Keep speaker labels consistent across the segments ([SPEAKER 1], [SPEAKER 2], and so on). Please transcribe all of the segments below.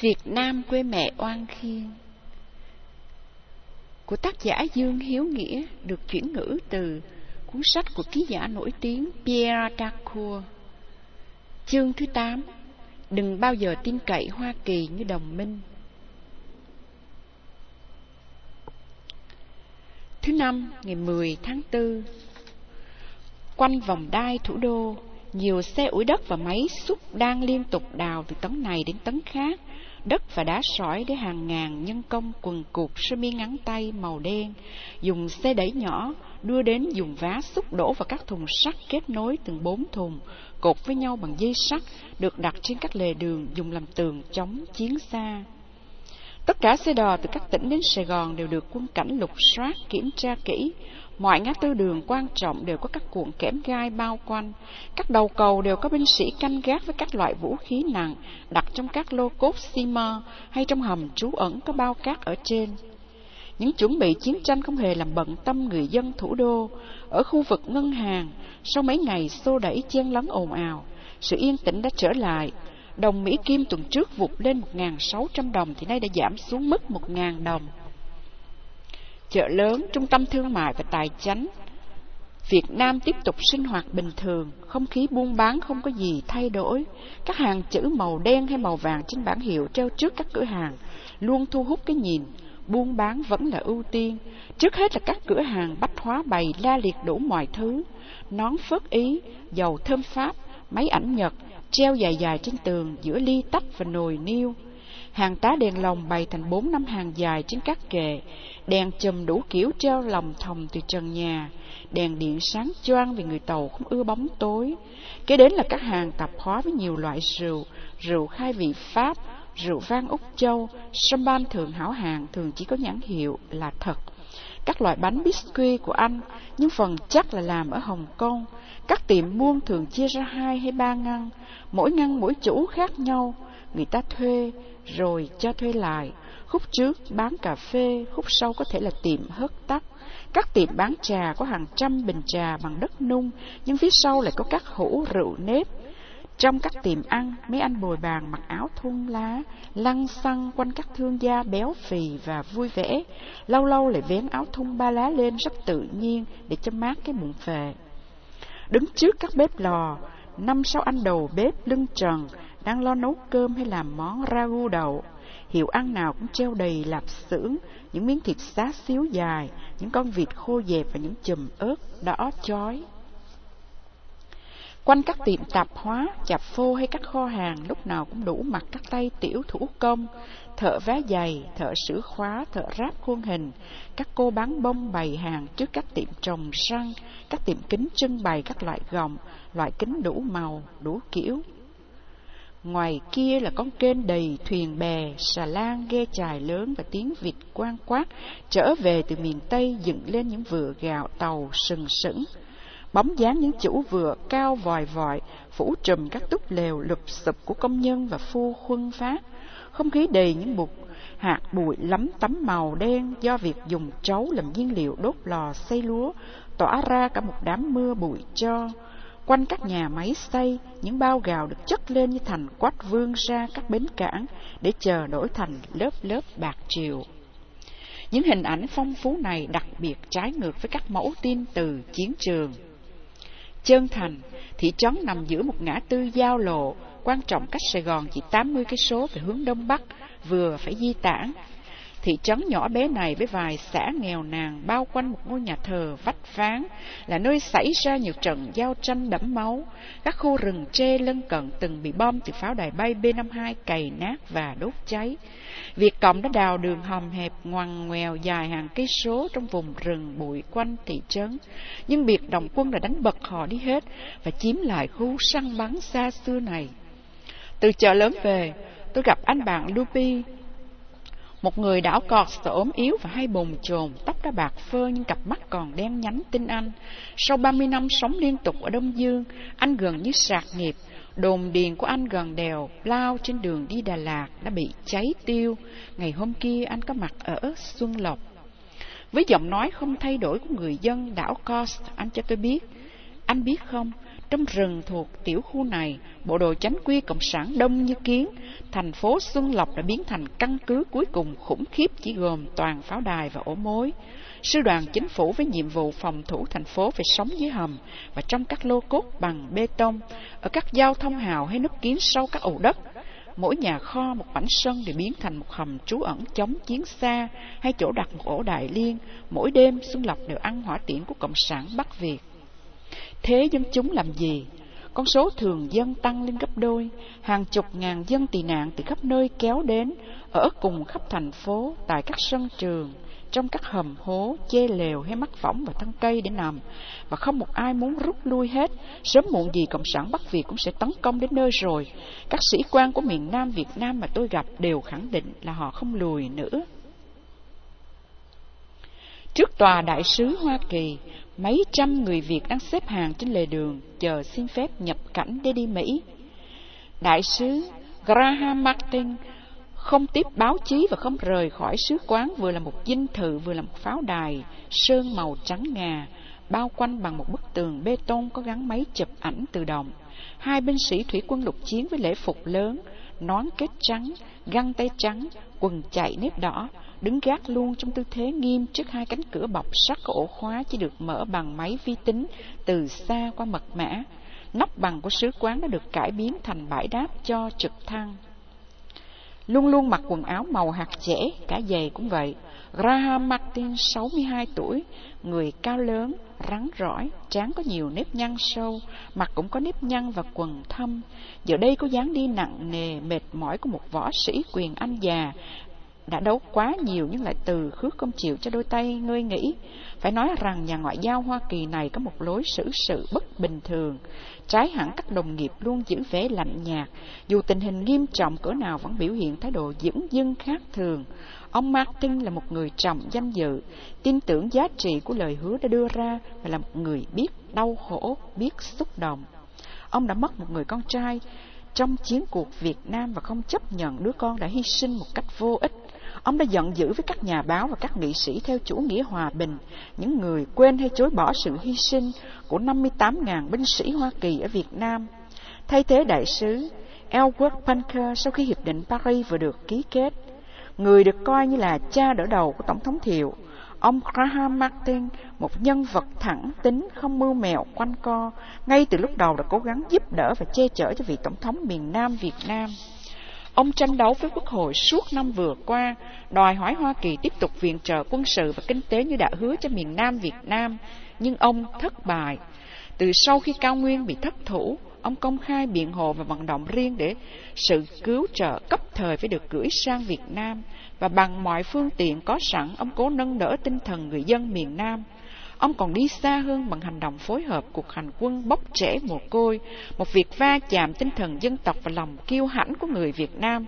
[SPEAKER 1] Việt Nam quê mẹ oan khiên của tác giả Dương Hiếu Nghĩa được chuyển ngữ từ cuốn sách của ký giả nổi tiếng Pierre Dacour. Chương thứ 8 Đừng bao giờ tin cậy Hoa Kỳ như đồng minh. Thứ năm, ngày 10 tháng 4 Quanh vòng đai thủ đô, nhiều xe ủi đất và máy xúc đang liên tục đào từ tấn này đến tấn khác, đất và đá sỏi để hàng ngàn nhân công quần cụt sơ mi ngắn tay màu đen, dùng xe đẩy nhỏ đưa đến dùng vá xúc đổ vào các thùng sắt kết nối từng bốn thùng, cột với nhau bằng dây sắt, được đặt trên các lề đường dùng làm tường chống chiến xa. Tất cả xe đò từ các tỉnh đến Sài Gòn đều được quân cảnh lục soát, kiểm tra kỹ. Mọi ngã tư đường quan trọng đều có các cuộn kẽm gai bao quanh. Các đầu cầu đều có binh sĩ canh gác với các loại vũ khí nặng đặt trong các lô cốt simmer hay trong hầm trú ẩn có bao cát ở trên. Những chuẩn bị chiến tranh không hề làm bận tâm người dân thủ đô. Ở khu vực ngân hàng, sau mấy ngày xô đẩy chen lấn ồn ào, sự yên tĩnh đã trở lại. Đồng Mỹ Kim tuần trước vụt lên 1.600 đồng thì nay đã giảm xuống mức 1.000 đồng. Chợ lớn, trung tâm thương mại và tài chánh Việt Nam tiếp tục sinh hoạt bình thường, không khí buôn bán không có gì thay đổi. Các hàng chữ màu đen hay màu vàng trên bảng hiệu treo trước các cửa hàng luôn thu hút cái nhìn buôn bán vẫn là ưu tiên. Trước hết là các cửa hàng bách hóa bày la liệt đủ mọi thứ, nón phớt ý, dầu thơm Pháp, máy ảnh Nhật, treo dài dài trên tường giữa ly tách và nồi niêu. Hàng tá đèn lồng bày thành bốn năm hàng dài trên các kệ, đèn chùm đủ kiểu treo lồng thòng từ trần nhà, đèn điện sáng choang vì người tàu không ưa bóng tối. Kế đến là các hàng tạp hóa với nhiều loại rượu, rượu khai vị Pháp, rượu vang Úc Châu, sâm ban thường hảo hàng thường chỉ có nhãn hiệu là thật. Các loại bánh biscuit của Anh, nhưng phần chắc là làm ở Hồng Kông. Các tiệm buôn thường chia ra hai hay ba ngăn, mỗi ngăn mỗi chủ khác nhau. Người ta thuê, rồi cho thuê lại. Khúc trước bán cà phê, khúc sau có thể là tiệm hớt tóc. Các tiệm bán trà có hàng trăm bình trà bằng đất nung, nhưng phía sau lại có các hũ rượu nếp, trong các tiệm ăn, mấy anh bồi bàn mặc áo thun lá, lăn xăng quanh các thương gia béo phì và vui vẻ. Lâu lâu lại vén áo thun ba lá lên rất tự nhiên để cho mát cái bụng phệ. Đứng trước các bếp lò, năm sáu anh đầu bếp lưng trần đang lo nấu cơm hay làm món ragu đậu. Hiệu ăn nào cũng treo đầy lạp xưởng, những miếng thịt xá xíu dài, những con vịt khô dẹp và những chùm ớt đỏ chói. Quanh các tiệm tạp hóa, chạp phô hay các kho hàng lúc nào cũng đủ mặt các tay tiểu thủ công, thợ vá giày, thợ sửa khóa, thợ ráp khuôn hình, các cô bán bông bày hàng trước các tiệm trồng răng, các tiệm kính trưng bày các loại gọng, loại kính đủ màu, đủ kiểu. Ngoài kia là con kênh đầy thuyền bè, xà lan, ghe chài lớn và tiếng vịt quang quát trở về từ miền Tây dựng lên những vựa gạo tàu sừng sững bóng dáng những chủ vựa cao vòi vọi, phủ trùm các túp lều lụp sụp của công nhân và phu khuân phát. Không khí đầy những bụt hạt bụi lấm tấm màu đen do việc dùng trấu làm nhiên liệu đốt lò xây lúa, tỏa ra cả một đám mưa bụi cho. Quanh các nhà máy xây, những bao gạo được chất lên như thành quách vương ra các bến cảng để chờ đổi thành lớp lớp bạc triệu Những hình ảnh phong phú này đặc biệt trái ngược với các mẫu tin từ chiến trường. Trơn Thành, thị trấn nằm giữa một ngã tư giao lộ, quan trọng cách Sài Gòn chỉ 80 cây số về hướng đông bắc, vừa phải di tản. Thị trấn nhỏ bé này với vài xã nghèo nàn bao quanh một ngôi nhà thờ vách ván là nơi xảy ra nhiều trận giao tranh đẫm máu. Các khu rừng tre lân cận từng bị bom từ pháo đài bay B-52 cày nát và đốt cháy. Việt Cộng đã đào đường hầm hẹp ngoằn ngoèo dài hàng cây số trong vùng rừng bụi quanh thị trấn. Nhưng biệt đồng quân đã đánh bật họ đi hết và chiếm lại khu săn bắn xa xưa này. Từ chợ lớn về, tôi gặp anh bạn Lupi, một người đảo cọt sợ ốm yếu và hay bồn chồn, tóc đã bạc phơ nhưng cặp mắt còn đen nhánh tinh anh. Sau 30 năm sống liên tục ở Đông Dương, anh gần như sạc nghiệp. Đồn điền của anh gần đèo, lao trên đường đi Đà Lạt đã bị cháy tiêu. Ngày hôm kia anh có mặt ở Xuân Lộc. Với giọng nói không thay đổi của người dân đảo Cost, anh cho tôi biết, anh biết không, trong rừng thuộc tiểu khu này, bộ đội chánh quy cộng sản đông như kiến, thành phố Xuân Lộc đã biến thành căn cứ cuối cùng khủng khiếp chỉ gồm toàn pháo đài và ổ mối. Sư đoàn chính phủ với nhiệm vụ phòng thủ thành phố phải sống dưới hầm và trong các lô cốt bằng bê tông, ở các giao thông hào hay nút kiến sâu các ổ đất. Mỗi nhà kho một mảnh sân để biến thành một hầm trú ẩn chống chiến xa hay chỗ đặt một ổ đại liên. Mỗi đêm Xuân Lộc đều ăn hỏa tiễn của Cộng sản Bắc Việt. Thế dân chúng làm gì? Con số thường dân tăng lên gấp đôi, hàng chục ngàn dân tị nạn từ khắp nơi kéo đến, ở cùng khắp thành phố, tại các sân trường, trong các hầm hố, chê lều hay mắc võng và thân cây để nằm, và không một ai muốn rút lui hết. Sớm muộn gì Cộng sản Bắc Việt cũng sẽ tấn công đến nơi rồi. Các sĩ quan của miền Nam Việt Nam mà tôi gặp đều khẳng định là họ không lùi nữa. Trước tòa đại sứ Hoa Kỳ, mấy trăm người Việt đang xếp hàng trên lề đường chờ xin phép nhập cảnh để đi Mỹ. Đại sứ Graham Martin không tiếp báo chí và không rời khỏi sứ quán vừa là một dinh thự vừa là một pháo đài sơn màu trắng ngà bao quanh bằng một bức tường bê tông có gắn máy chụp ảnh tự động hai binh sĩ thủy quân lục chiến với lễ phục lớn nón kết trắng găng tay trắng quần chạy nếp đỏ đứng gác luôn trong tư thế nghiêm trước hai cánh cửa bọc sắt có ổ khóa chỉ được mở bằng máy vi tính từ xa qua mật mã nóc bằng của sứ quán đã được cải biến thành bãi đáp cho trực thăng luôn luôn mặc quần áo màu hạt dẻ, cả giày cũng vậy. Graham Martin, 62 tuổi, người cao lớn, rắn rỏi, trán có nhiều nếp nhăn sâu, mặt cũng có nếp nhăn và quần thâm. Giờ đây có dáng đi nặng nề, mệt mỏi của một võ sĩ quyền anh già, đã đấu quá nhiều nhưng lại từ khước không chịu cho đôi tay ngươi nghĩ. Phải nói rằng nhà ngoại giao Hoa Kỳ này có một lối xử sự bất bình thường, trái hẳn các đồng nghiệp luôn giữ vẻ lạnh nhạt, dù tình hình nghiêm trọng cỡ nào vẫn biểu hiện thái độ dững dưng khác thường. Ông Martin là một người trọng danh dự, tin tưởng giá trị của lời hứa đã đưa ra và là một người biết đau khổ, biết xúc động. Ông đã mất một người con trai trong chiến cuộc Việt Nam và không chấp nhận đứa con đã hy sinh một cách vô ích. Ông đã giận dữ với các nhà báo và các nghị sĩ theo chủ nghĩa hòa bình, những người quên hay chối bỏ sự hy sinh của 58.000 binh sĩ Hoa Kỳ ở Việt Nam. Thay thế đại sứ Elwood Panker sau khi Hiệp định Paris vừa được ký kết, người được coi như là cha đỡ đầu của Tổng thống Thiệu, ông Graham Martin, một nhân vật thẳng tính, không mưu mẹo quanh co, ngay từ lúc đầu đã cố gắng giúp đỡ và che chở cho vị Tổng thống miền Nam Việt Nam. Ông tranh đấu với Quốc hội suốt năm vừa qua, đòi hỏi Hoa Kỳ tiếp tục viện trợ quân sự và kinh tế như đã hứa cho miền Nam Việt Nam, nhưng ông thất bại. Từ sau khi Cao Nguyên bị thất thủ, ông công khai biện hộ và vận động riêng để sự cứu trợ cấp thời phải được gửi sang Việt Nam, và bằng mọi phương tiện có sẵn, ông cố nâng đỡ tinh thần người dân miền Nam. Ông còn đi xa hơn bằng hành động phối hợp cuộc hành quân bóc trẻ mồ côi, một việc va chạm tinh thần dân tộc và lòng kiêu hãnh của người Việt Nam.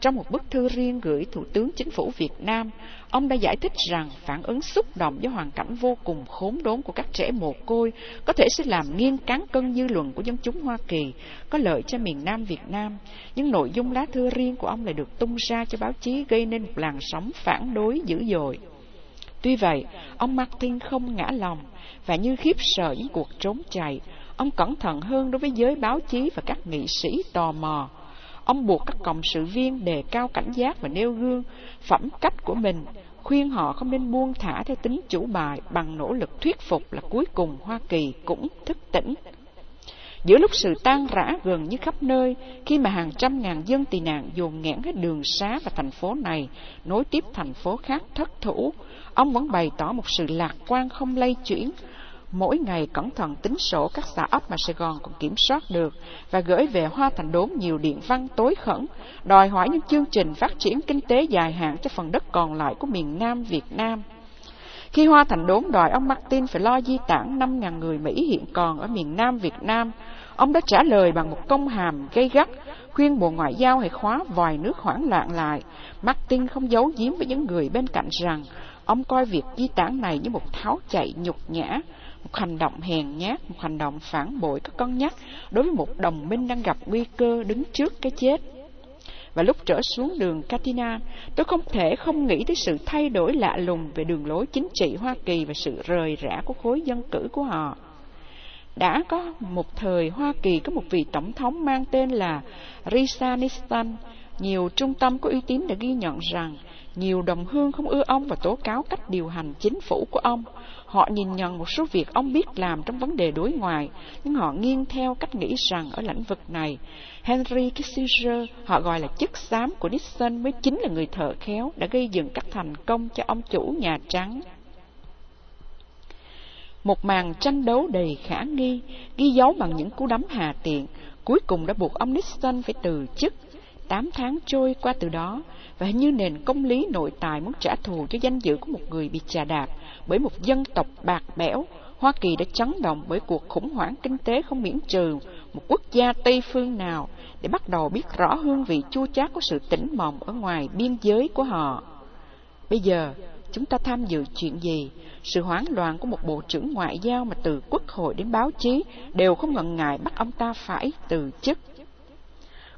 [SPEAKER 1] Trong một bức thư riêng gửi Thủ tướng Chính phủ Việt Nam, ông đã giải thích rằng phản ứng xúc động với hoàn cảnh vô cùng khốn đốn của các trẻ mồ côi có thể sẽ làm nghiêng cán cân dư luận của dân chúng Hoa Kỳ, có lợi cho miền Nam Việt Nam. Nhưng nội dung lá thư riêng của ông lại được tung ra cho báo chí gây nên một làn sóng phản đối dữ dội. Tuy vậy, ông Martin không ngã lòng, và như khiếp sợ những cuộc trốn chạy, ông cẩn thận hơn đối với giới báo chí và các nghị sĩ tò mò. Ông buộc các cộng sự viên đề cao cảnh giác và nêu gương, phẩm cách của mình, khuyên họ không nên buông thả theo tính chủ bài bằng nỗ lực thuyết phục là cuối cùng Hoa Kỳ cũng thức tỉnh. Giữa lúc sự tan rã gần như khắp nơi, khi mà hàng trăm ngàn dân tị nạn dồn nghẽn hết đường xá và thành phố này, nối tiếp thành phố khác thất thủ, ông vẫn bày tỏ một sự lạc quan không lay chuyển. Mỗi ngày cẩn thận tính sổ các xã ấp mà Sài Gòn còn kiểm soát được và gửi về Hoa Thành Đốn nhiều điện văn tối khẩn, đòi hỏi những chương trình phát triển kinh tế dài hạn cho phần đất còn lại của miền Nam Việt Nam. Khi Hoa Thành Đốn đòi ông Martin phải lo di tản 5.000 người Mỹ hiện còn ở miền Nam Việt Nam, ông đã trả lời bằng một công hàm gây gắt, khuyên Bộ Ngoại giao hãy khóa vòi nước hoảng loạn lại. Martin không giấu giếm với những người bên cạnh rằng ông coi việc di tản này như một tháo chạy nhục nhã, một hành động hèn nhát, một hành động phản bội các con nhắc đối với một đồng minh đang gặp nguy cơ đứng trước cái chết. Và lúc trở xuống đường Katina, tôi không thể không nghĩ tới sự thay đổi lạ lùng về đường lối chính trị Hoa Kỳ và sự rời rã của khối dân cử của họ. Đã có một thời Hoa Kỳ có một vị tổng thống mang tên là Risa Nistan, nhiều trung tâm có uy tín đã ghi nhận rằng nhiều đồng hương không ưa ông và tố cáo cách điều hành chính phủ của ông. Họ nhìn nhận một số việc ông biết làm trong vấn đề đối ngoại, nhưng họ nghiêng theo cách nghĩ rằng ở lĩnh vực này, Henry Kissinger, họ gọi là chức xám của Nixon mới chính là người thợ khéo đã gây dựng các thành công cho ông chủ Nhà Trắng. Một màn tranh đấu đầy khả nghi, ghi dấu bằng những cú đấm hà tiện, cuối cùng đã buộc ông Nixon phải từ chức. Tám tháng trôi qua từ đó, và như nền công lý nội tài muốn trả thù cho danh dự của một người bị chà đạp bởi một dân tộc bạc bẽo, Hoa Kỳ đã chấn động bởi cuộc khủng hoảng kinh tế không miễn trừ một quốc gia Tây phương nào để bắt đầu biết rõ hương vị chua chát của sự tỉnh mộng ở ngoài biên giới của họ. Bây giờ, chúng ta tham dự chuyện gì? Sự hoảng loạn của một bộ trưởng ngoại giao mà từ quốc hội đến báo chí đều không ngần ngại bắt ông ta phải từ chức.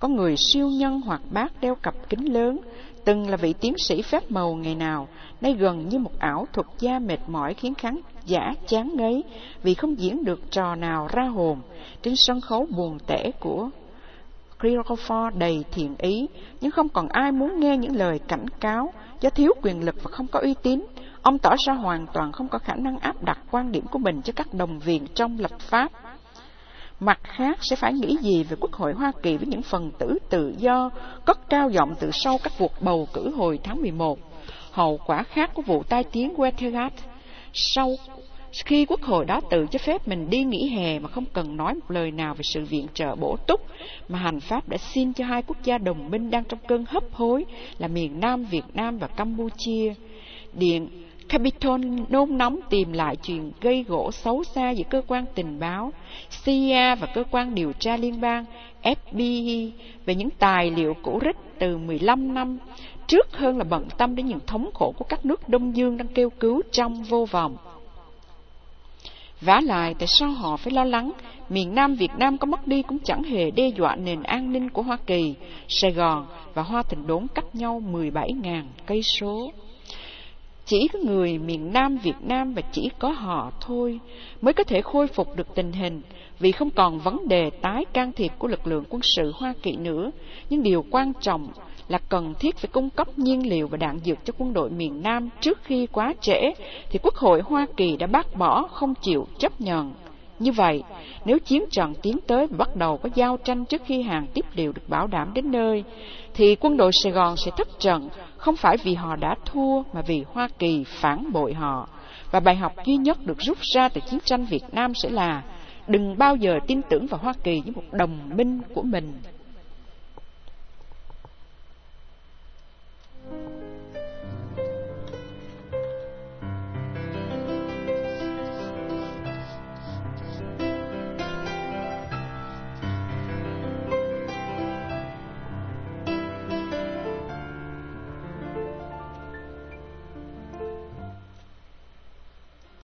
[SPEAKER 1] Có người siêu nhân hoặc bác đeo cặp kính lớn, từng là vị tiến sĩ phép màu ngày nào, nay gần như một ảo thuật gia mệt mỏi khiến khán giả chán ngấy vì không diễn được trò nào ra hồn trên sân khấu buồn tẻ của Cleophas đầy thiện ý, nhưng không còn ai muốn nghe những lời cảnh cáo do thiếu quyền lực và không có uy tín. Ông tỏ ra hoàn toàn không có khả năng áp đặt quan điểm của mình cho các đồng viện trong lập pháp. Mặt khác, sẽ phải nghĩ gì về Quốc hội Hoa Kỳ với những phần tử tự do, cất cao giọng từ sau các cuộc bầu cử hồi tháng 11. Hậu quả khác của vụ tai tiếng Watergate sau, khi quốc hội đó tự cho phép mình đi nghỉ hè mà không cần nói một lời nào về sự viện trợ bổ túc, mà hành pháp đã xin cho hai quốc gia đồng minh đang trong cơn hấp hối là miền Nam Việt Nam và Campuchia. Điện Capitol nôn nóng tìm lại chuyện gây gỗ xấu xa giữa cơ quan tình báo CIA và cơ quan điều tra liên bang FBI về những tài liệu cũ rích từ 15 năm trước hơn là bận tâm đến những thống khổ của các nước Đông Dương đang kêu cứu trong vô vọng. Vả lại, tại sao họ phải lo lắng? Miền Nam Việt Nam có mất đi cũng chẳng hề đe dọa nền an ninh của Hoa Kỳ, Sài Gòn và Hoa Thịnh Đốn cách nhau 17.000 cây số. Chỉ có người miền Nam Việt Nam và chỉ có họ thôi mới có thể khôi phục được tình hình vì không còn vấn đề tái can thiệp của lực lượng quân sự Hoa Kỳ nữa. Nhưng điều quan trọng là cần thiết phải cung cấp nhiên liệu và đạn dược cho quân đội miền Nam trước khi quá trễ, thì Quốc hội Hoa Kỳ đã bác bỏ không chịu chấp nhận. Như vậy, nếu chiến trận tiến tới bắt đầu có giao tranh trước khi hàng tiếp liệu được bảo đảm đến nơi, thì quân đội Sài Gòn sẽ thất trận không phải vì họ đã thua mà vì Hoa Kỳ phản bội họ. Và bài học duy nhất được rút ra từ chiến tranh Việt Nam sẽ là đừng bao giờ tin tưởng vào Hoa Kỳ như một đồng minh của mình.